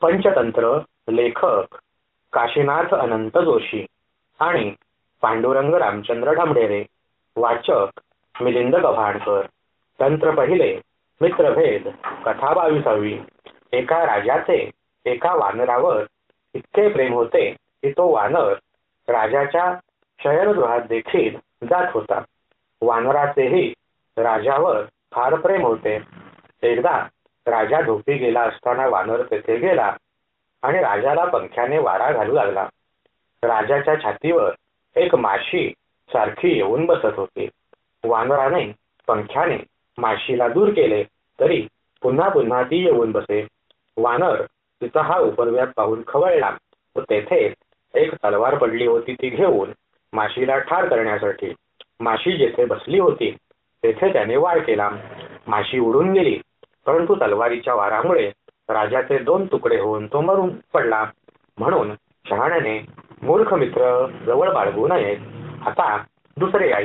पंचतंत्र लेखक काशीनाथ अनंत जोशी आणि पांडुरंग रामचंद्र ढामढेरे वाचक मिलिंद गव्हाणकर. तंत्र पहिले मित्रभेद कथा बावीसावी. एका राजाचे एका वानरावर इतके प्रेम होते की तो वानर राजाच्या शयनगृहात देखील जात होता. वानराचेही राजावर फार प्रेम होते. एकदा राजा झोपी गेला असताना वानर तेथे गेला आणि राजाला पंख्याने वारा घालू लागला. राजाच्या छातीवर एक माशी सारखी येऊन बसत होती. वानराने पंख्याने माशीला दूर केले तरी पुन्हा पुन्हा ती येऊन बसे. वानर तिचा हा उपरव्यात पाहून खवळला व तेथे एक तलवार पडली होती ती घेऊन माशीला ठार करण्यासाठी. माशी जेथे बसली होती तेथे त्याने वार केला. माशी उडून गेली. परंतु तलवारीच्या वारामुळे राजाचे दोन तुकडे होऊन तो मरून पडला. म्हणून शहाण्याने मूर्ख मित्र जवळ बाळगू नयेत. आता दुसरे आई